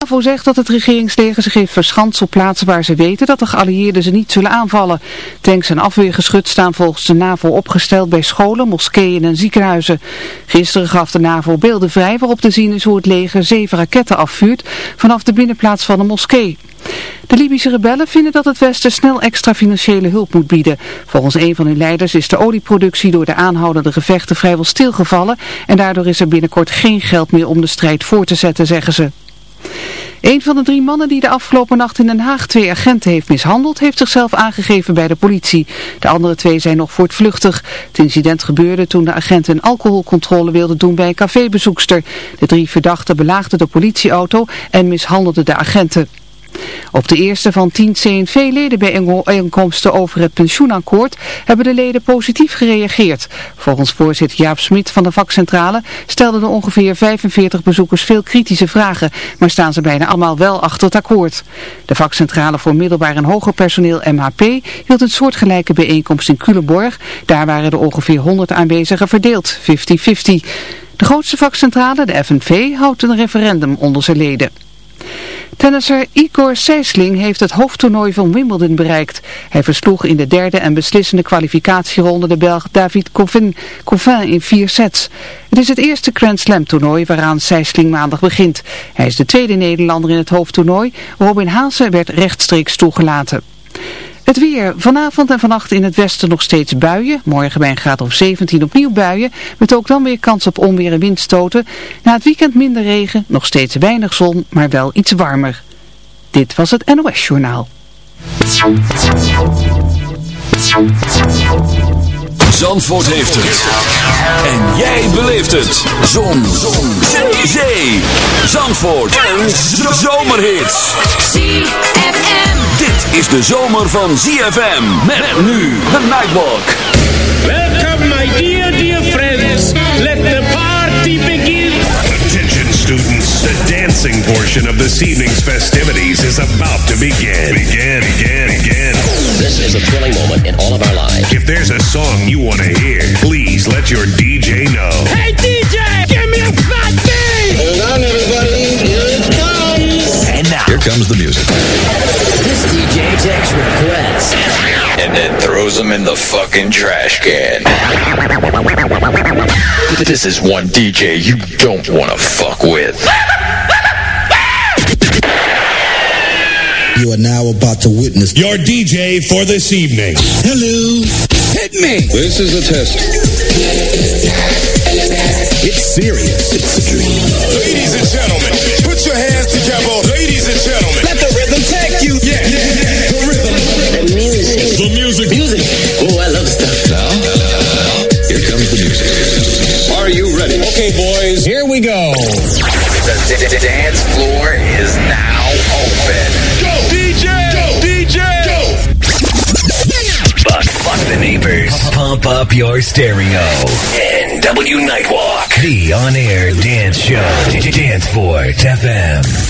NAVO zegt dat het regeringsleger zich heeft verschanst op plaatsen waar ze weten dat de geallieerden ze niet zullen aanvallen. Tanks en afweergeschut staan volgens de NAVO opgesteld bij scholen, moskeeën en ziekenhuizen. Gisteren gaf de NAVO beelden vrij waarop te zien is hoe het leger zeven raketten afvuurt vanaf de binnenplaats van een moskee. De Libische rebellen vinden dat het Westen snel extra financiële hulp moet bieden. Volgens een van hun leiders is de olieproductie door de aanhoudende gevechten vrijwel stilgevallen en daardoor is er binnenkort geen geld meer om de strijd voor te zetten, zeggen ze. Een van de drie mannen die de afgelopen nacht in Den Haag twee agenten heeft mishandeld, heeft zichzelf aangegeven bij de politie. De andere twee zijn nog voortvluchtig. Het incident gebeurde toen de agenten een alcoholcontrole wilden doen bij een cafébezoekster. De drie verdachten belaagden de politieauto en mishandelden de agenten. Op de eerste van tien CNV-leden bijeenkomsten over het pensioenakkoord hebben de leden positief gereageerd. Volgens voorzitter Jaap Smit van de vakcentrale stelden de ongeveer 45 bezoekers veel kritische vragen, maar staan ze bijna allemaal wel achter het akkoord. De vakcentrale voor middelbaar en hoger personeel MHP hield een soortgelijke bijeenkomst in Culemborg. Daar waren de ongeveer 100 aanwezigen verdeeld, 50-50. De grootste vakcentrale, de FNV, houdt een referendum onder zijn leden. Tennisser Igor Sijsling heeft het hoofdtoernooi van Wimbledon bereikt. Hij versloeg in de derde en beslissende kwalificatieronde de Belg David Coffin, in vier sets. Het is het eerste Grand Slam toernooi waaraan Sijsling maandag begint. Hij is de tweede Nederlander in het hoofdtoernooi. Robin Haase werd rechtstreeks toegelaten. Het weer. Vanavond en vannacht in het westen nog steeds buien. Morgen bij een graad of 17 opnieuw buien. Met ook dan weer kans op onweer en windstoten. Na het weekend minder regen. Nog steeds weinig zon, maar wel iets warmer. Dit was het NOS Journaal. Zandvoort heeft het. En jij beleeft het. Zon. Zon. Zee. Zandvoort. Een zomerhit. ZFM. Dit is de zomer van ZFM. Met nu de Nightwalk. Welcome my dear, dear friends. Let the party begin. Attention students. The dancing portion of this evening's festivities is about to begin. Begin, begin, begin. This is a thrilling moment in all of our lives. If there's a song you want to hear, please let your DJ know. Hey DJ, Here comes the music. This DJ takes requests. And then throws them in the fucking trash can. This is one DJ you don't want to fuck with. You are now about to witness Your DJ for this evening. Hello. Hit me. This is a test. It's serious. It's a dream. Ladies and gentlemen, put your hands together. Yeah, yeah, yeah. The rhythm. The music. The music. Music. Oh, I love stuff. Now, here comes the music. Are you ready? Okay, boys, here we go. The d- dance floor is now open. Go, DJ. Go, DJ. Go. But fuck the neighbors. Pump up your stereo. NW Nightwalk. The on-air dance show. Dance Danceport FM.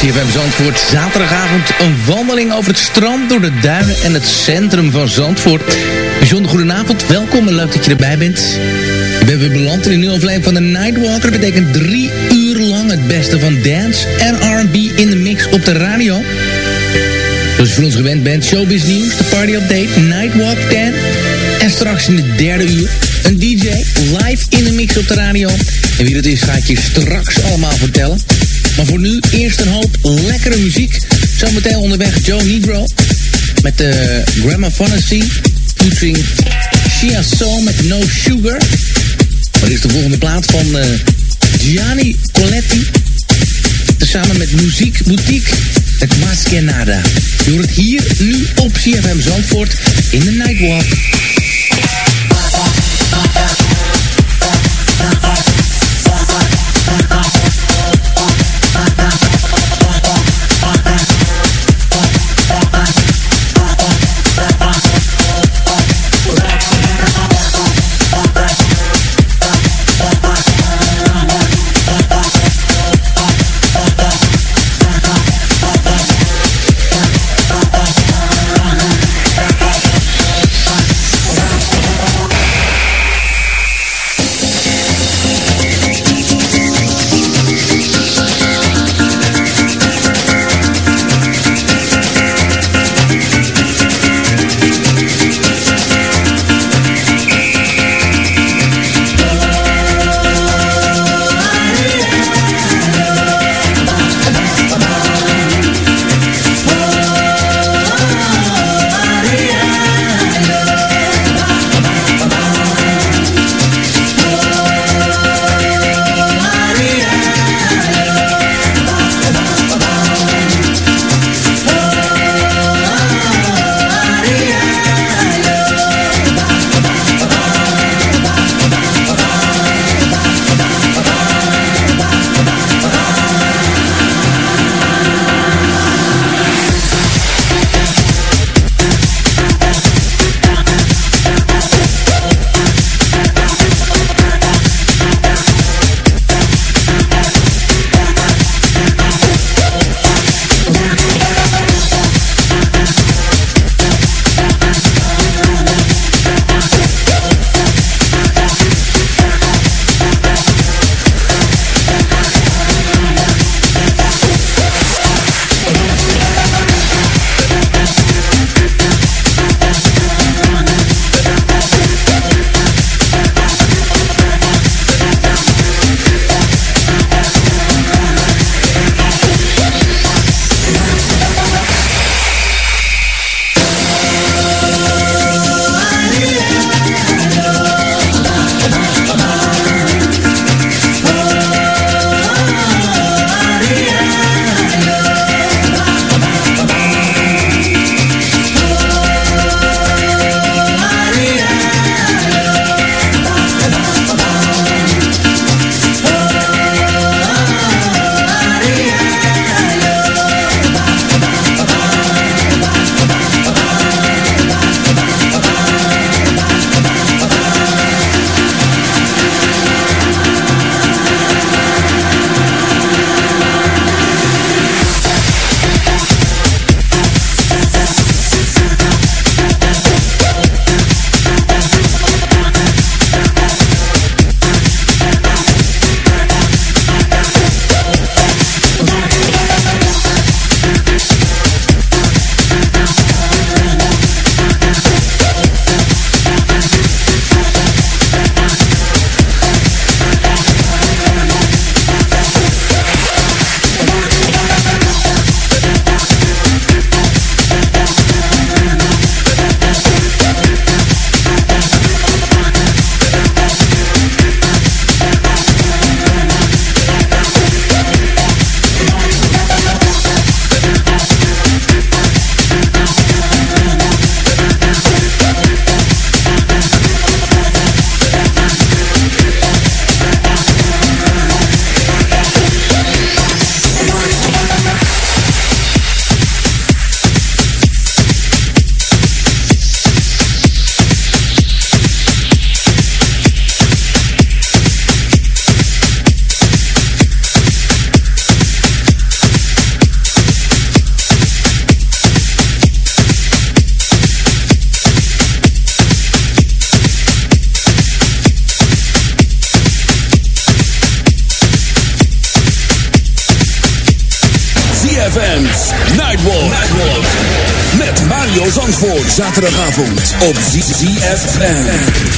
CFM Zandvoort, zaterdagavond een wandeling over het strand, door de duinen en het centrum van Zandvoort. Bijzonder goedenavond, welkom en leuk dat je erbij bent. Ik ben weer beland in een nieuwe aflevering van de Nightwalker. Dat betekent drie uur lang het beste van dance en R&B in de mix op de radio. Zoals je voor ons gewend bent, showbiz nieuws, de party update, Nightwalk 10. En straks in de derde uur een DJ live in de mix op de radio. En wie dat is ga ik je straks allemaal vertellen. Maar voor nu eerst een hoop lekkere muziek. Zometeen onderweg Joe Negro met de Grandma Fantasy featuring Shia Soul met No Sugar. Maar is de volgende plaat van uh, Gianni Coletti. Tezamen met Muziek Boutique, het Maskenada. Je hoort het hier nu op CFM Zandvoort in de Nightwalk. Op ZFM.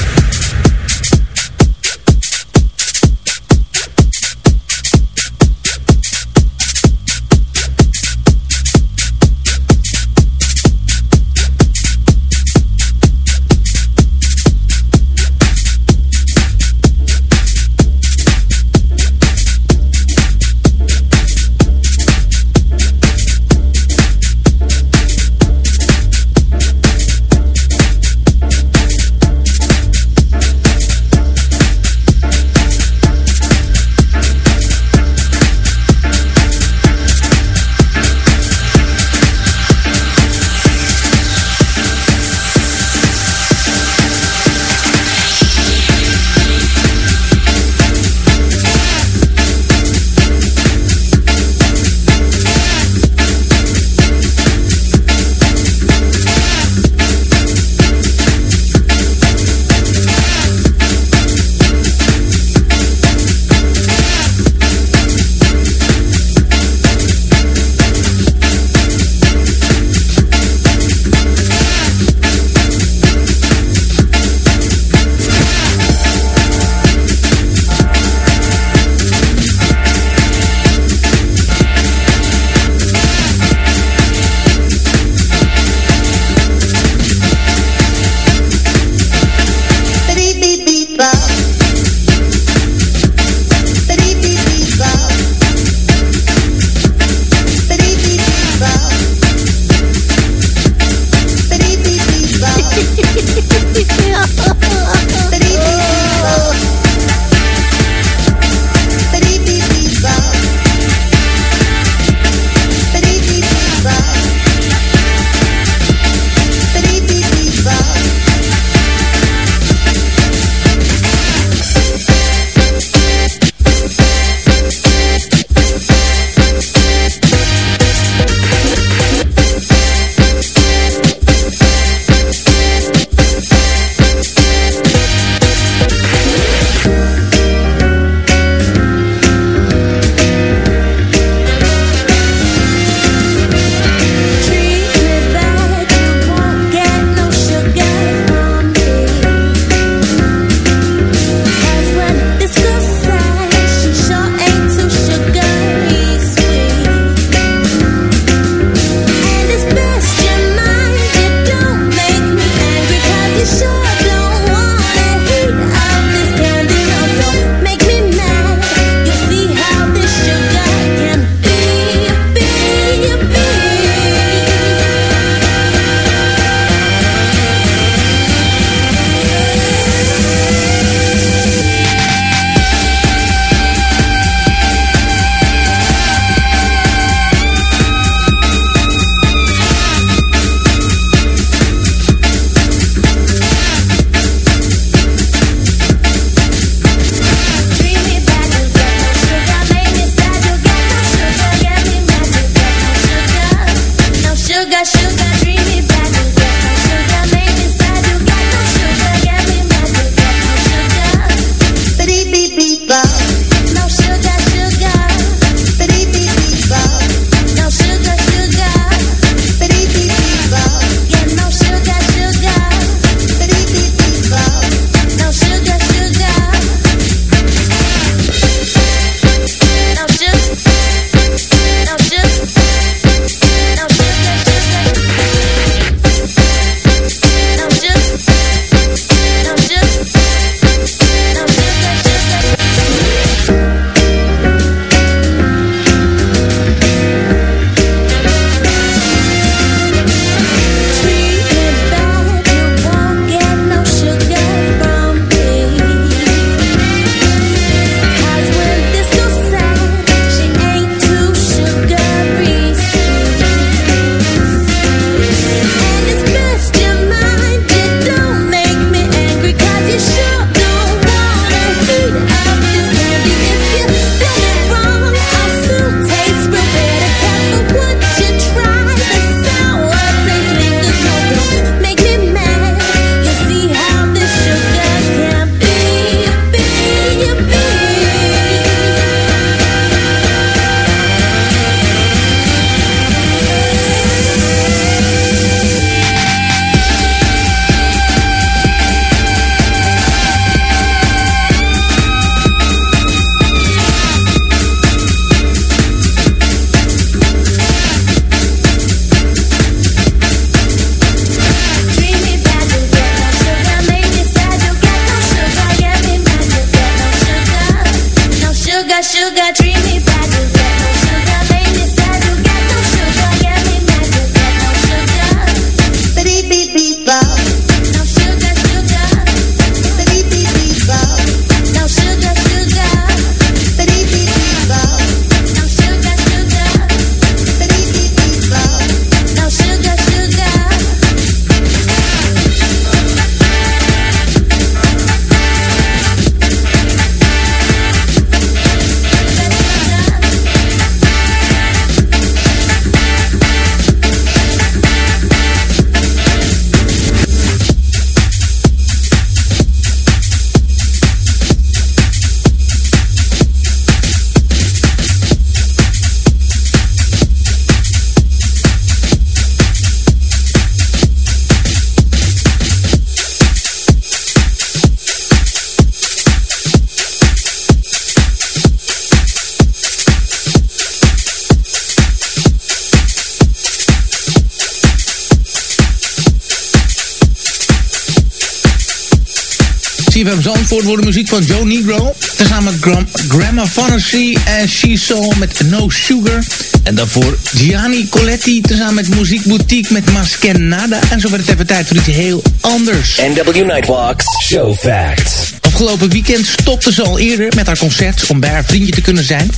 Zandvoort wordt de muziek van Joe Negro. Tezamen met Gram Grandma Fantasy en She Soul met No Sugar. En daarvoor Gianni Coletti tezamen met Muziek Boutique met Maskenada. En zo werd het even tijd voor iets heel anders. NW Nightwalks Show Facts. Afgelopen weekend stopte ze al eerder met haar concert om bij haar vriendje te kunnen zijn.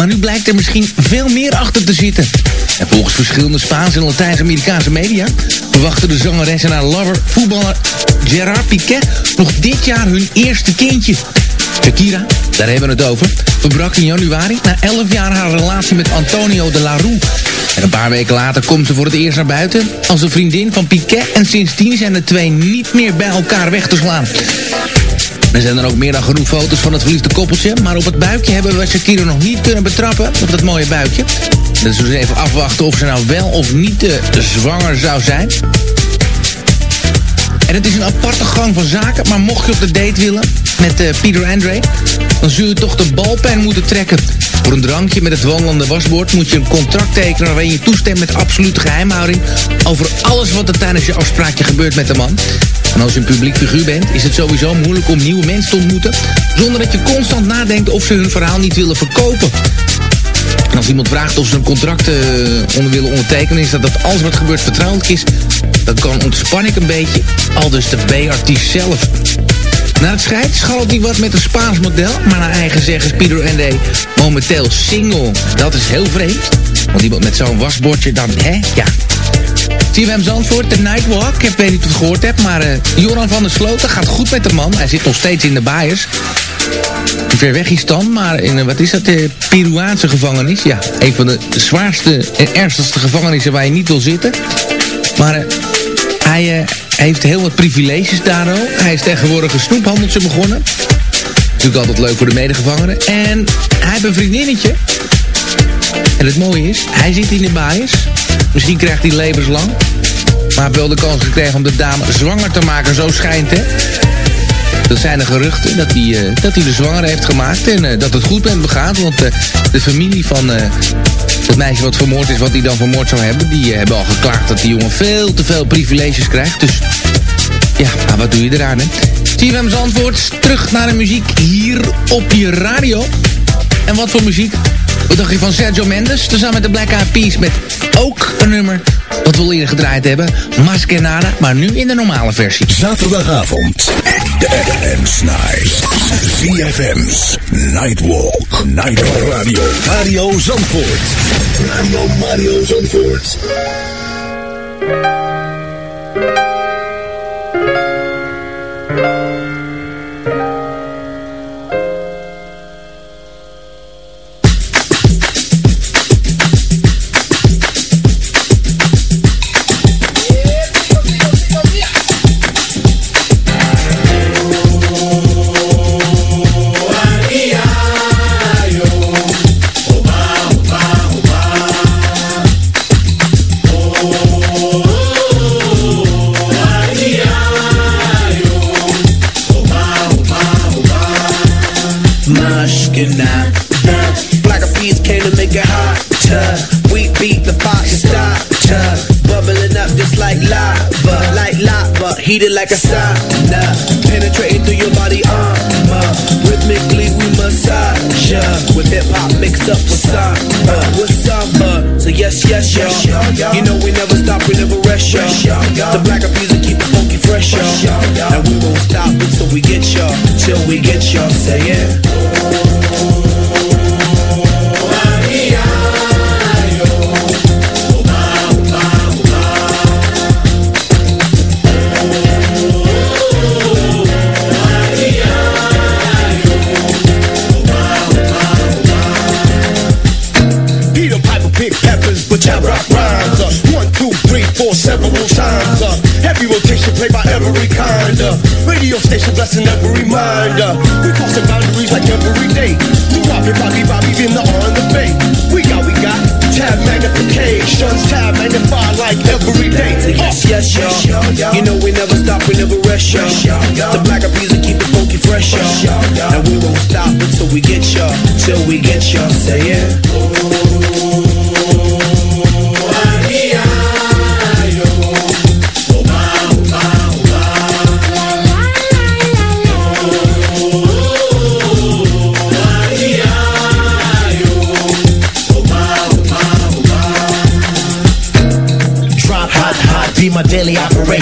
Maar nu blijkt er misschien veel meer achter te zitten. En volgens verschillende Spaanse en Latijns-Amerikaanse media... verwachten de zangeres en haar lover, voetballer Gerard Piquet... nog dit jaar hun eerste kindje. Shakira, daar hebben we het over, verbrak in januari... na 11 jaar haar relatie met Antonio de la Rue. En een paar weken later komt ze voor het eerst naar buiten... als een vriendin van Piquet... en sindsdien zijn de twee niet meer bij elkaar weg te slaan. Er zijn er ook meer dan genoeg foto's van het verliefde koppeltje. Maar op het buikje hebben we Shakira nog niet kunnen betrappen. Op dat mooie buikje. Dus we even afwachten of ze nou wel of niet uh, zwanger zou zijn. En het is een aparte gang van zaken. Maar mocht je op de date willen met uh, Peter Andre... dan zul je toch de balpen moeten trekken. Voor een drankje met het wandelende wasbord moet je een contract tekenen... waarin je toestemt met absolute geheimhouding... over alles wat er tijdens je afspraakje gebeurt met de man. Als je een publiek figuur bent, is het sowieso moeilijk om nieuwe mensen te ontmoeten... zonder dat je constant nadenkt of ze hun verhaal niet willen verkopen. En als iemand vraagt of ze een contract uh, onder willen ondertekenen... is dat dat alles wat gebeurt vertrouwelijk is... dan kan ontspan ik een beetje, al dus de B-artiest zelf. Naar het schijnt scharrelt hij wat met een Spaans model... maar naar eigen zeggen is Peter Ende momenteel single. Dat is heel vreemd, want iemand met zo'n wasbordje dan, hè, ja... CFM Zandvoort, de Nightwalk. Ik weet niet of je het gehoord hebt, maar uh, Joran van der Sloten gaat goed met de man. Hij zit nog steeds in de baaiers. Ver weg is dan, maar in, uh, wat is dat, de Peruaanse gevangenis. Ja, een van de zwaarste en ernstigste gevangenissen waar je niet wil zitten. Maar uh, hij heeft heel wat privileges daar ook. Hij is tegenwoordig een snoephandeltje begonnen. Natuurlijk altijd leuk voor de medegevangenen. En hij heeft een vriendinnetje. En het mooie is, hij zit in de baaiers. Misschien krijgt hij levenslang. Maar heeft wel de kans gekregen om de dame zwanger te maken, zo schijnt hè. Dat zijn de geruchten dat hij, uh, dat hij de zwanger heeft gemaakt en uh, dat het goed met hem gaat. Want uh, de familie van het meisje wat vermoord is, wat hij dan vermoord zou hebben... die hebben al geklaagd dat die jongen veel te veel privileges krijgt. Dus ja, nou, wat doe je eraan hè? CFM's antwoord, terug naar de muziek hier op je radio. En wat voor muziek? Wat dacht je van Sergio Mendes? Tezamen met de Black Eyed met ook een nummer wat we al eerder gedraaid hebben. Maskenada, maar nu in de normale versie. Zaterdagavond. De FM's Night. ZFM's Nightwalk. Nightwalk Radio. Mario Zandvoort. Radio Mario Zandvoort. Heated like a sauna, penetrating through your body armor. Rhythmically we massage ya with hip hop mixed up with samba, with samba. So yes, yes, y'all. You know we never stop, we never rest, y'all. The black music keep the funky fresh, y'all. And we won't stop until we get y'all, till we get y'all. Say yeah. Played by every kind. Uh, radio station blessing every mind. We crossing boundaries like every day. We Bobby, Bobby, Bobby, in the on the bay. We got, we got tab magnifications, tab magnify like every day. Yes, yes, y'all. You know we never stop, we never rest, y'all. The black of music keep it funky fresh, y'all. And we won't stop until we get y'all, till we get y'all. Say yeah.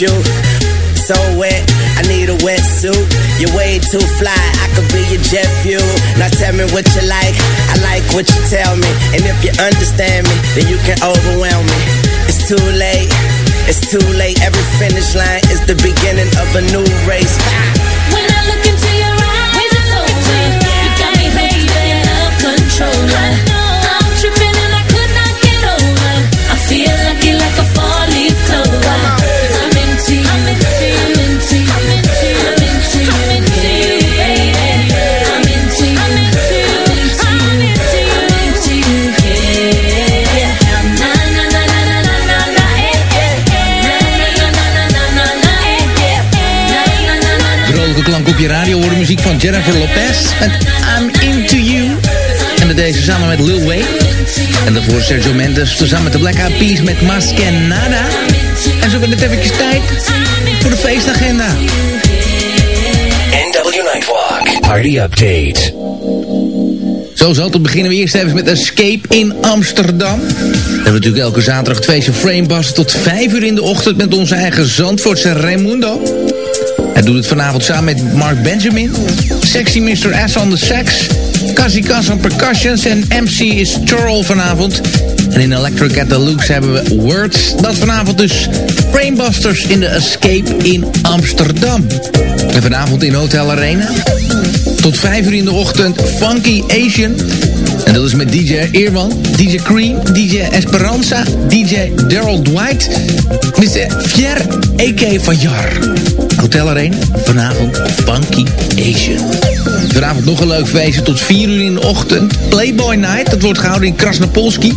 you. So wet, I need a wetsuit. You're way too fly, I could be your jet fuel. Now tell me what you like, I like what you tell me. And if you understand me, then you can overwhelm me. It's too late, it's too late. Every finish line is the beginning of a new race. Muziek van Jennifer Lopez met I'm Into You. En dat deze samen met Lil Wayne. En daarvoor Sergio Mendes samen met de Black Eyed Peas met Maskenada. En zo werd het eventjes tijd voor de feestagenda. NW Nightwalk Party Update. Zoals altijd beginnen we eerst even met Escape in Amsterdam. We hebben natuurlijk elke zaterdag twee Framebus tot 5 uur in de ochtend met onze eigen Zandvoortse Raimundo. Hij doet het vanavond samen met Mark Benjamin. Sexy Mr. S on the sax. Cassie Cass on percussions. En MC is Churl vanavond. En in Electric at the Looks hebben we Words. Dat vanavond dus Framebusters in de Escape in Amsterdam. En vanavond in Hotel Arena. Tot 5 uur in de ochtend Funky Asian. En dat is met DJ Irwan, DJ Cream, DJ Esperanza, DJ Daryl Dwight, Mr. Fier A.K. van Hotel Arena, vanavond Funky Asian. Vanavond nog een leuk feestje tot 4 uur in de ochtend. Playboy Night, dat wordt gehouden in Krasnopolski.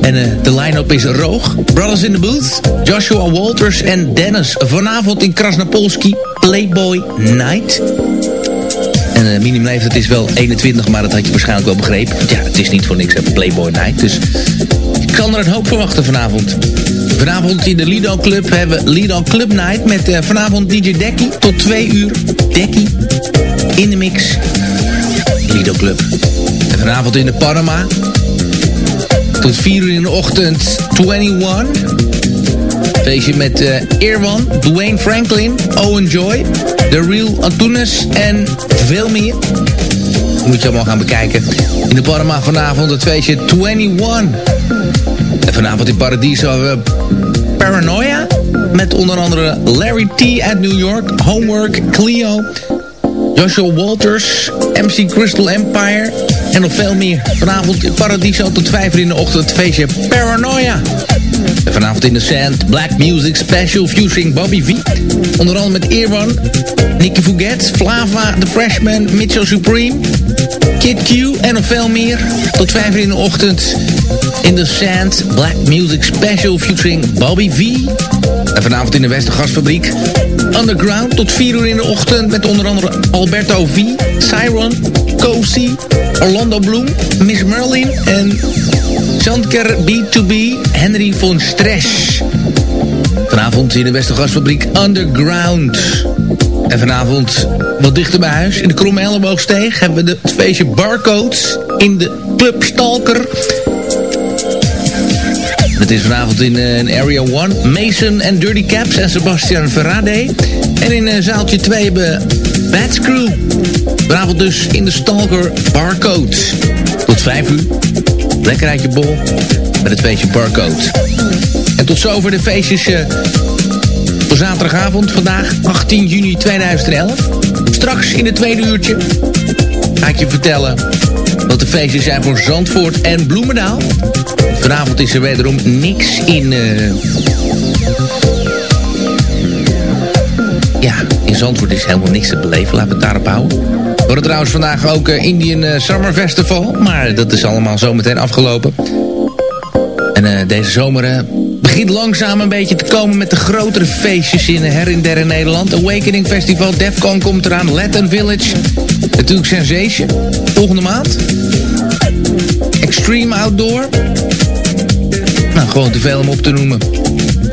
En uh, de line-up is Roog, Brothers in the Booth, Joshua Walters en Dennis. Vanavond in Krasnopolski, Playboy Night. En uh, minimumleeftijd is wel 21, maar dat had je waarschijnlijk wel begrepen. Ja, het is niet voor niks een Playboy Night. Dus kan er een hoop verwachten vanavond. Vanavond in de Lido Club hebben we Lido Club Night met uh, vanavond DJ Decky tot 2 uur. Decky in de mix. Lido Club. En vanavond in de Panama tot 4 uur in de ochtend 21. Feestje met uh, Irwan, Dwayne Franklin, Owen Joy, The Real Antunes en veel meer. Moet je allemaal gaan bekijken. In de Panama vanavond het feestje 21. En vanavond in Paradiso we Paranoia. Met onder andere Larry T. uit New York, Homework, Cleo, Joshua Walters, MC Crystal Empire en nog veel meer. Vanavond in Paradiso tot 5 uur in de ochtend feestje Paranoia. En vanavond in de Sand, Black Music Special featuring Bobby V. Onder andere met Irwan, Nicky Fouget, Flava, The Freshman, Mitchell Supreme, Kid Q en nog veel meer. Tot 5 uur in de ochtend in de Sand, Black Music Special featuring Bobby V. En vanavond in de Westergasfabriek Underground tot 4 uur in de ochtend met onder andere Alberto V, Siron, Cozy, Orlando Bloom, Miss Merlin en Zandker B2B, Henry von Stress. Vanavond in de Westergasfabriek Underground. En vanavond wat dichter bij huis, in de Kromme Elleboogsteeg... hebben we het feestje Barcodes in de Club Stalker... Het is vanavond in, in Area 1. Mason en Dirty Caps en Sebastian Verrade. En in uh, zaaltje 2 hebben Bad Screw. Vanavond dus in de Stalker Barcode. Tot 5 uur. Lekker uit je bol. Met het feestje Barcode. En tot zover de feestjes uh, voor zaterdagavond. Vandaag 18 juni 2011. Straks in het tweede uurtje ga ik je vertellen wat de feestjes zijn voor Zandvoort en Bloemendaal. Vanavond is er wederom niks in... Uh... Ja, in Zandvoort is helemaal niks te beleven. Laten we het daarop houden. We hadden trouwens vandaag ook uh, Indian uh, Summer Festival. Maar dat is allemaal zometeen afgelopen. En deze zomer begint langzaam een beetje te komen met de grotere feestjes in her en der in Nederland. Awakening Festival, Defcon komt eraan, Latin Village. Natuurlijk Sensation, volgende maand. Extreme Outdoor. Nou, gewoon te veel om op te noemen.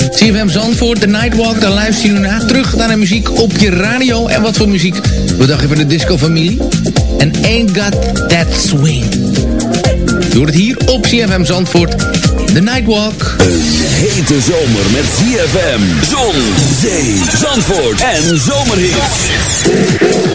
CFM Zandvoort, The Nightwalk, daar luister je naar. Terug naar de muziek op je radio. En wat voor muziek? We dachten van de disco-familie. En Ain't Got That Swing. Door het hier op CFM Zandvoort, The Nightwalk. Een hete zomer met CFM. Zon, zee, Zandvoort en zomerhit.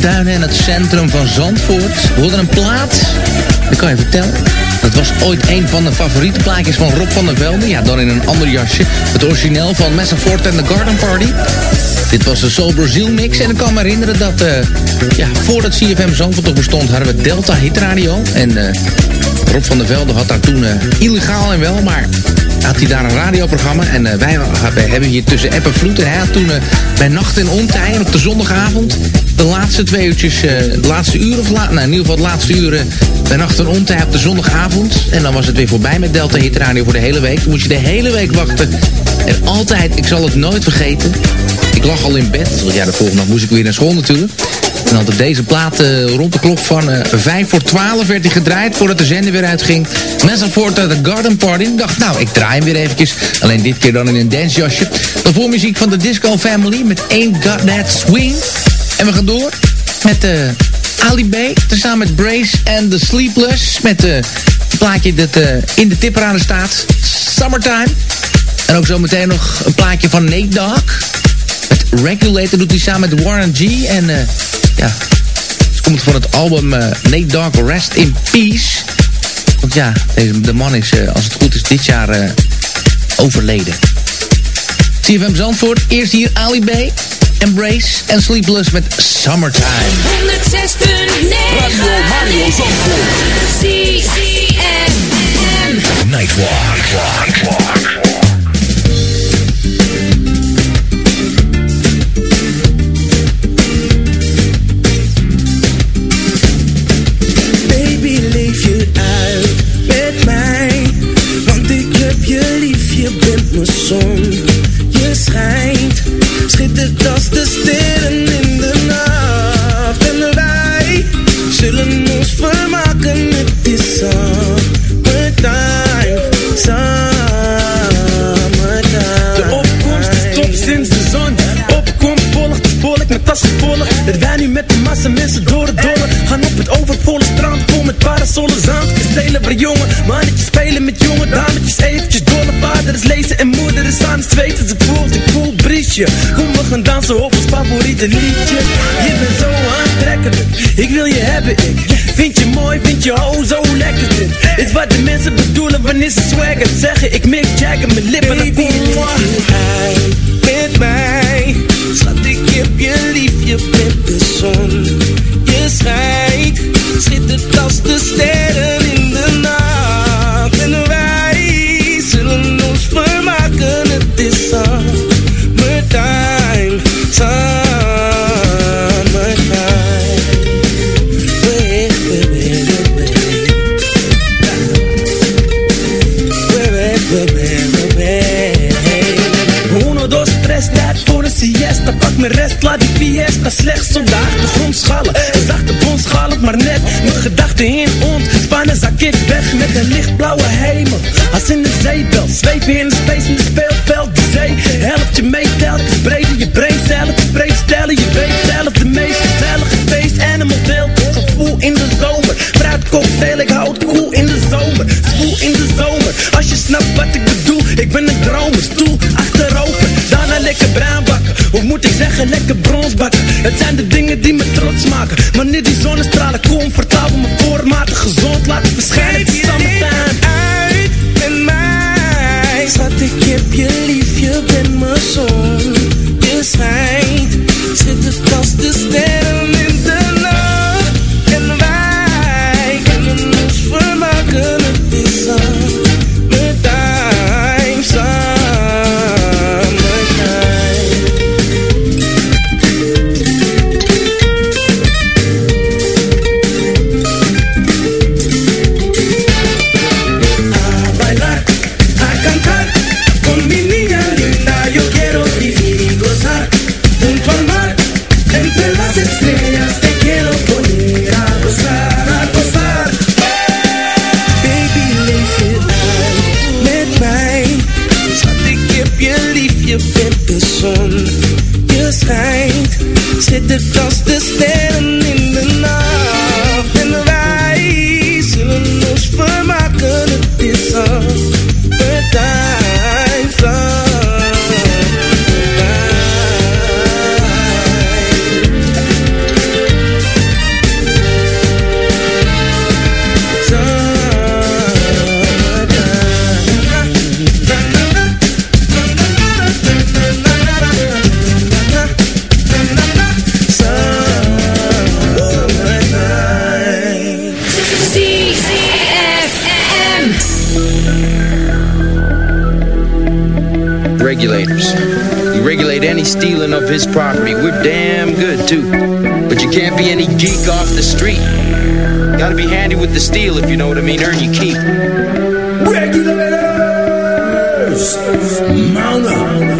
Duinen en het centrum van Zandvoort. We hoorden een plaat, dat kan je vertellen. Dat was ooit een van de favoriete plaatjes van Rob van der Velde. Ja, dan in een ander jasje. Het origineel van Fort en The Garden Party. Dit was de Soul Brazil mix. En ik kan me herinneren dat... Uh, ja, voordat CFM Zandvoort bestond... hadden we Delta Hit Radio. En uh, Rob van der Velde had daar toen uh, illegaal en wel... maar had hij daar een radioprogramma. En wij, wij, hebben hier tussen app en vloed. Hij had toen bij Nacht en Ontij op de zondagavond de laatste twee uurtjes, uh, de laatste uur of laat, nou in ieder geval de laatste uren bij Nacht en Ontij op de zondagavond. En dan was het weer voorbij met Delta Hit Radio voor de hele week. Dan moest je de hele week wachten. En altijd, ik zal het nooit vergeten. Ik lag al in bed, want ja, de volgende dag moest ik weer naar school natuurlijk. En altijd deze plaat uh, rond de klok van uh, eh, 5 voor 12 werd hij gedraaid voordat de zender weer uitging. Messenfort de Garden Party. Ik dacht, nou, ik draai hem weer eventjes. Alleen dit keer dan in een dancejasje. De muziek van de Disco Family met Ain't Got Swing. En we gaan door met uh, Ali B. Tezamen met Brace en The Sleepless. Met het plaatje dat in de tipperaden staat. Summertime. En ook zometeen nog een plaatje van Nate Dogg. Met Regulator doet hij samen met Warren G. En ja, het komt van het album Nate Dogg Rest in Peace. Want ja, deze, de man is, als het goed is, dit jaar overleden. CFM Zandvoort, eerst hier Ali B. Embrace en Sleepless met Summertime. 106.9 Radio Mario Zandvoort. CCFM. Nightwalk. Nightwalk. Aan het. Ze voelt een cool briesje. Kom we gaan dansen op ons favoriete liedje. Je bent zo aantrekkelijk, ik wil je hebben ik. Vind je mooi, vind je oh zo lekker dit. Is wat de mensen bedoelen wanneer ze swaggen. Zeggen ik Mick Jagger, mijn lippen dan kom mijn rest, laat die fiesta slechts op de achtergrond schallen Een zachte bons schalend, maar net Mijn gedachten in ontspannen Zak ik weg met een lichtblauwe hemel. Als in de zeebel, zweven in de space in de speelveld. De zee helpt je mee, telkens breder je braincellen breed stellen, je weet zelf de meest gezellige feest. Animal deelt gevoel in de zomer. Fruit cocktail, ik houd cool in de zomer. Spoel in de zomer, als je snapt wat ik bedoel Ik ben een dromer, stoel achterover Daarna lekker bruin moet ik zeggen lekker brons bakken. Het zijn de dingen die me trots maken. Wanneer die zonnestralen comfortabel me voormatig gezond laten verschijnen stealing of his property. We're damn good, too. But you can't be any geek off the street. Gotta be handy with the steel, if you know what I mean. Earn your keep. Regulators! Mount up.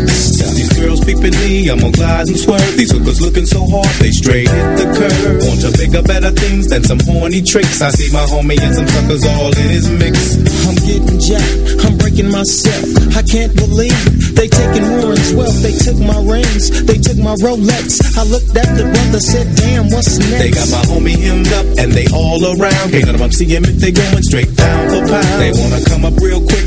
These girls peeping me, I'm gonna glide and swerve. These hookers looking so hard, they straight hit the curve. Want to bigger, better things than some horny tricks. I see my homie and some suckers all in his mix. I'm getting jacked, I'm breaking myself. I can't believe they taking Warren's wealth. They took my rings, they took my Rolex. I looked at the brother, said, damn, what's next? They got my homie hemmed up and they all around. Can't none of them see him if they going straight down for pound. They wanna come up real quick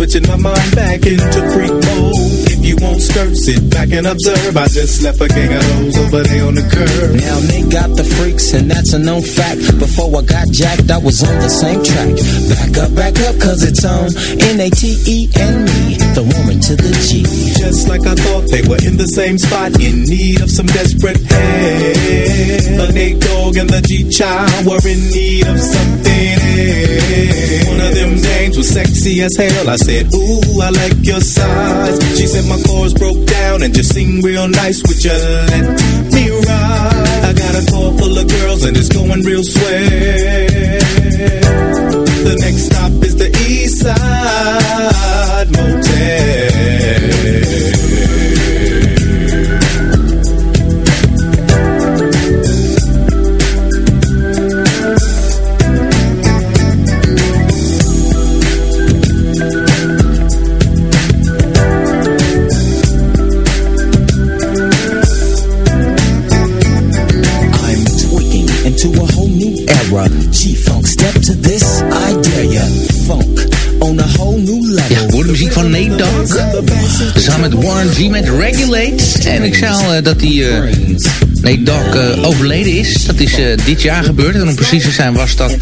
Switching my mind back into freak won't skirt, sit back and observe. I just left a gang of those over there on the curb. Now they got the freaks, and that's a known fact. Before I got jacked, I was on the same track. Back up, back up, cause it's on N-A-T-E and me, the woman to the G. Just like I thought, they were in the same spot, in need of some desperate help. The Nate Dogg and the G-Child were in need of something else. One of them names was sexy as hell. I said, ooh, I like your size. She said my chords broke down and just sing real nice. Would you let me ride? I got a car full of girls and it's going real swell. The next stop is the East Side Motel. Van Nate Dogg. Samen met Warren G met Regulate. En ik zei al eh, dat die eh, Nate Dogg eh, overleden is. Dat is dit jaar gebeurd. En om precies te zijn was dat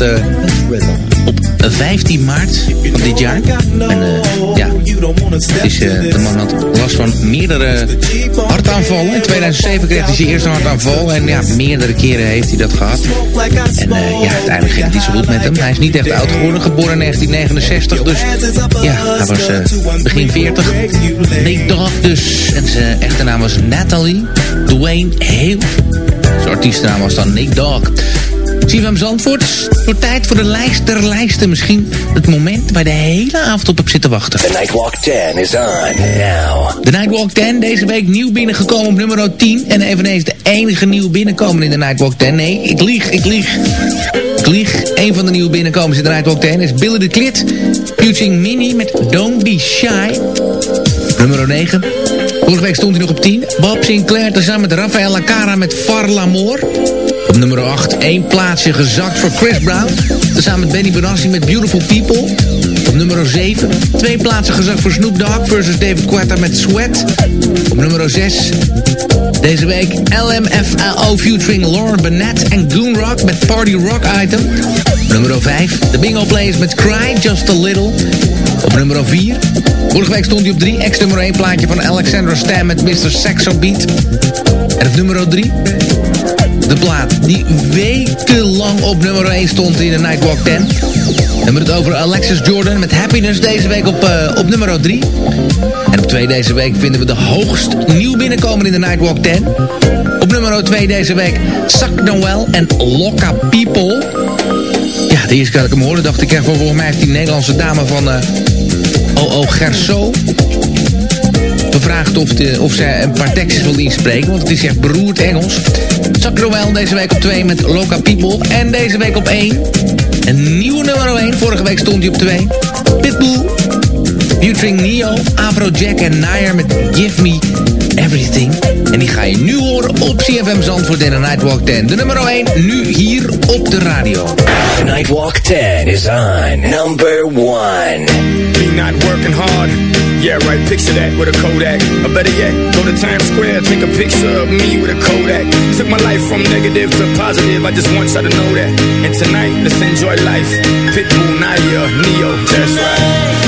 op 15 maart van dit jaar. En ja, is, eh, de man had last van meerdere hartaanvallen. In 2007 kreeg hij zijn eerste hartaanval. En ja, meerdere keren heeft hij dat gehad. En eh, ja, uiteindelijk ging het niet zo goed met hem. Hij is niet echt oud geworden, geboren in 1969. Dus ja, hij was eh, begin 40. Nate Dogg dus. En zijn echte naam was Natalie Dwayne Hale. Zijn artiestennaam was dan Nate Dogg. CFM Zandvoort, voor tijd voor de lijst der lijsten. Misschien het moment waar de hele avond op heb zitten wachten. The Nightwalk 10 is on now. De Nightwalk 10, deze week nieuw binnengekomen op nummer 10. En eveneens de enige nieuw binnenkomen in de Nightwalk 10. Nee, ik lieg, ik lieg. Ik lieg. Een van de nieuwe binnenkomers in de Nightwalk 10 is Billy de Klit. Featuring Mini met Don't Be Shy. Nummer 9. Vorige week stond hij nog op 10. Bob Sinclair tezamen met Rafael Lacara met Far L'Amour. Op nummer 8 één plaatsje gezakt voor Chris Brown. Tezamen met Benny Benassi met Beautiful People. Op nummer 7 twee plaatsen gezakt voor Snoop Dogg versus David Guetta met Sweat. Op nummer 6 deze week LMFAO featuring Lauren Bennett en Goon Rock met Party Rock Item. Nummer 5 de Bingo Players met Cry Just a Little. Op nummer 4 vorige week stond hij op 3 ex nummer 1 plaatje van Alexandra Stan met Mr. Saxo Beat. En op nummer 3 de plaat die wekenlang op nummer 1 stond in de Nightwalk 10. We hebben het over Alexis Jordan met Happiness deze week op, uh, op nummer 3. En op 2 deze week vinden we de hoogst nieuw binnenkomen in de Nightwalk 10. Op nummer 2 deze week Sak Noel en Lokka People. Ja, de eerste keer dat ik hem hoorde dacht ik even volgens mij heeft die Nederlandse dame van uh, O.O. Gerso gevraagd of, de, of zij een paar tekstjes wil inspreken. Want het is echt beroerd Engels. Noel deze week op 2 met Loca People. En deze week op 1. Een nieuwe nummer 1. Vorige week stond hij op 2. Pitbull. Featuring Neo, Afrojack en Nair met Give Me Everything. En die ga je nu horen op CFM Zandvoort in de Nightwalk 10. De nummer 1, nu hier op de radio. Nightwalk 10 is on number 1. Me not working hard. Yeah, right, picture that with a Kodak. Or better yet, go to Times Square, take a picture of me with a Kodak. Took my life from negative to positive, I just want y'all to know that. And tonight, let's enjoy life. Pitbull, Naya, Neo, that's right.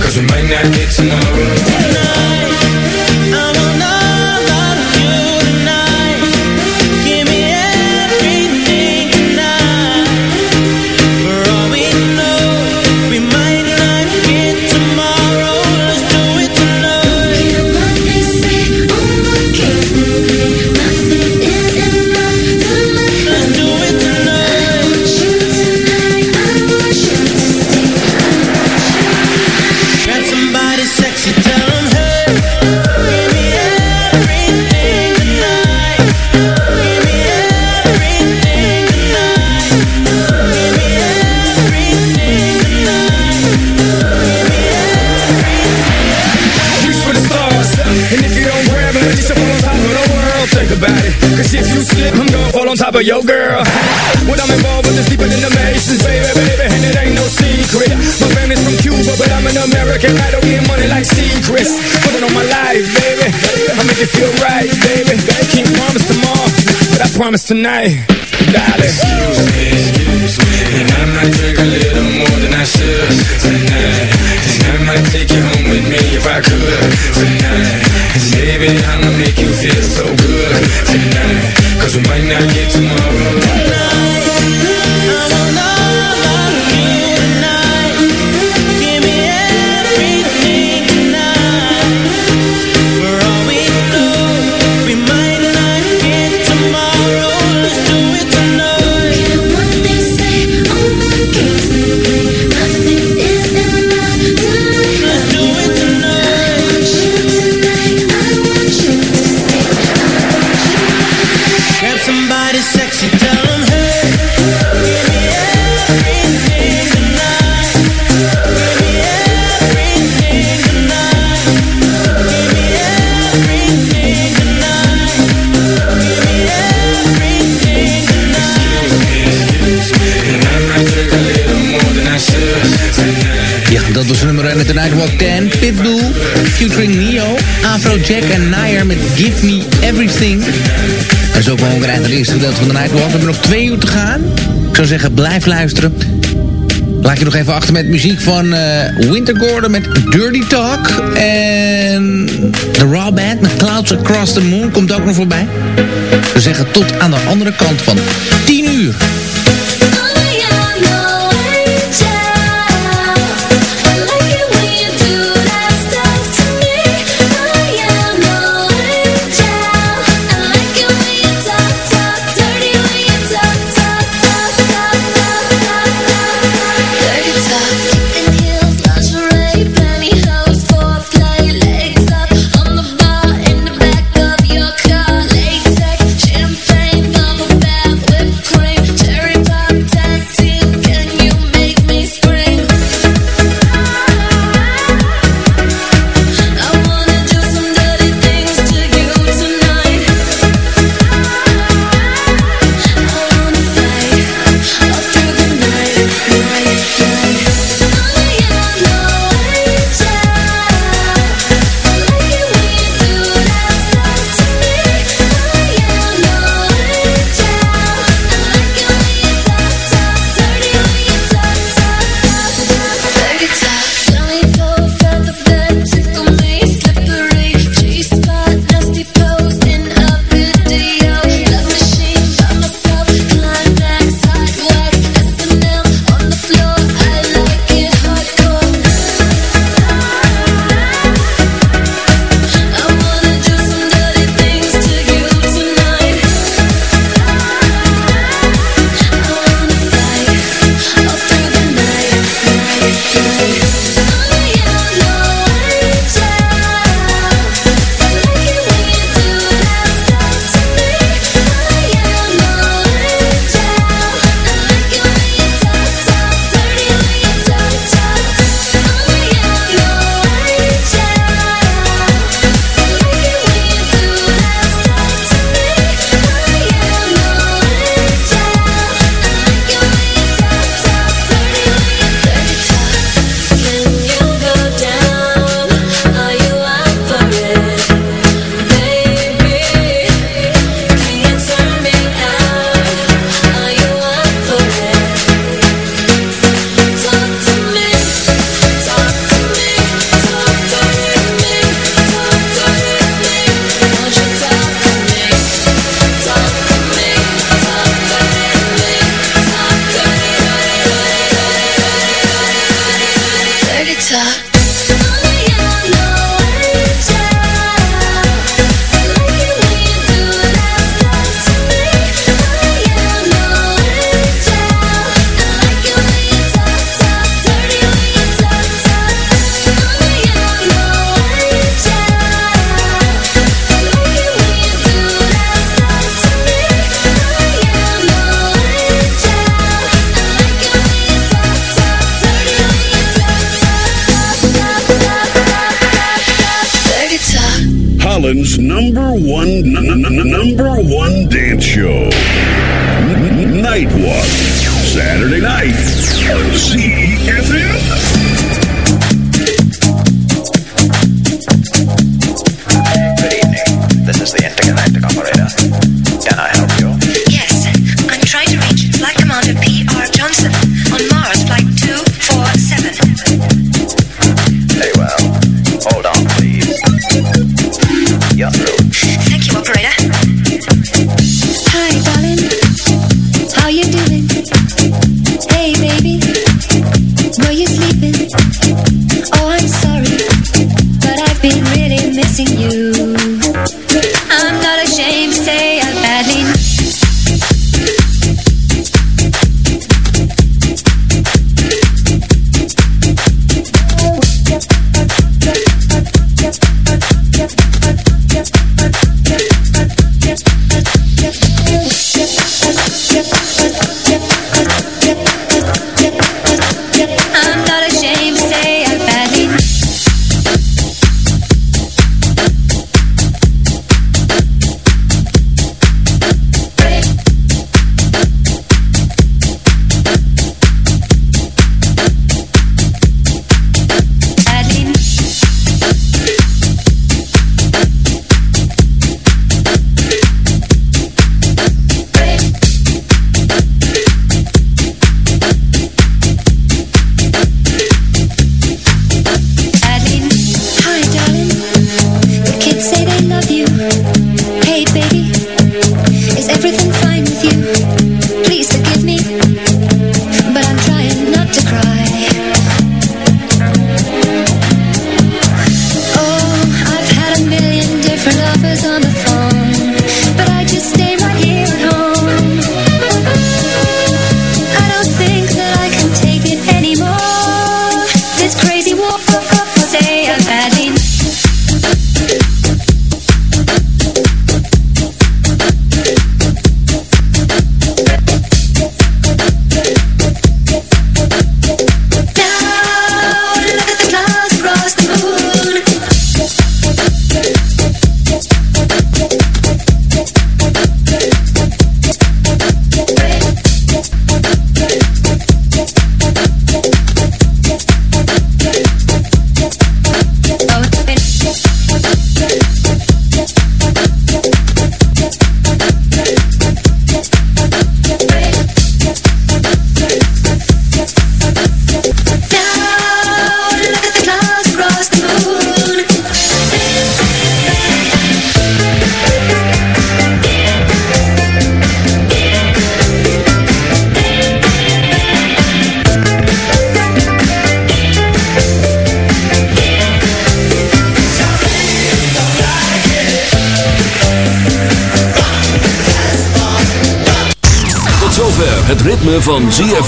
Cause we might not get tomorrow. Tonight, top of your girl. When I'm involved with this deeper than the Masons, baby, baby, and it ain't no secret. My family's from Cuba, but I'm an American. I don't get money like secrets. Put it on my life, baby. I make it feel right, baby. Promise tonight. Darling. Excuse me, excuse me, and I might drink a little more than I should tonight. And I might take you home with me if I could tonight. And baby, I'ma make you feel so good tonight. Cause we might not get tomorrow. Tonight, I dat was nummer 1 uit de Nightwalk 10. Pitbull, featuring Neo, Afrojack en Nair met Give Me Everything. En zo kwam ook het eerste gedeelte van de Nightwalk. We hebben nog twee uur te gaan. Ik zou zeggen, blijf luisteren. Laat je nog even achter met muziek van eh, Winter Gordon met Dirty Talk. En The Raw Band met Clouds Across the Moon komt ook nog voorbij. We zeggen tot aan de andere kant van 10 uur. This is the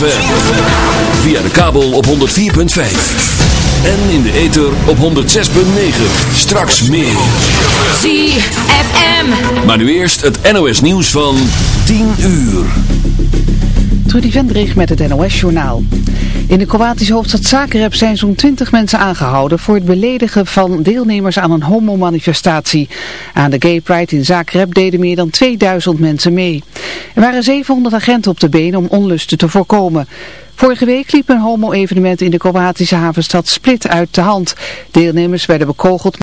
ZFM. Via de kabel op 104.5. En in de ether op 106.9. Straks meer. ZFM. Maar nu eerst het NOS nieuws van 10 uur. Trudy Vendrig met het NOS-journaal. In de Kroatische hoofdstad Zagreb zijn zo'n 20 mensen aangehouden voor het beledigen van deelnemers aan een homomanifestatie. Aan de Gay Pride in Zagreb deden meer dan 2000 mensen mee. Er waren 700 agenten op de been om onlusten te voorkomen. Vorige week liep een homo-evenement in de Kroatische havenstad Split uit de hand. Deelnemers werden bekogeld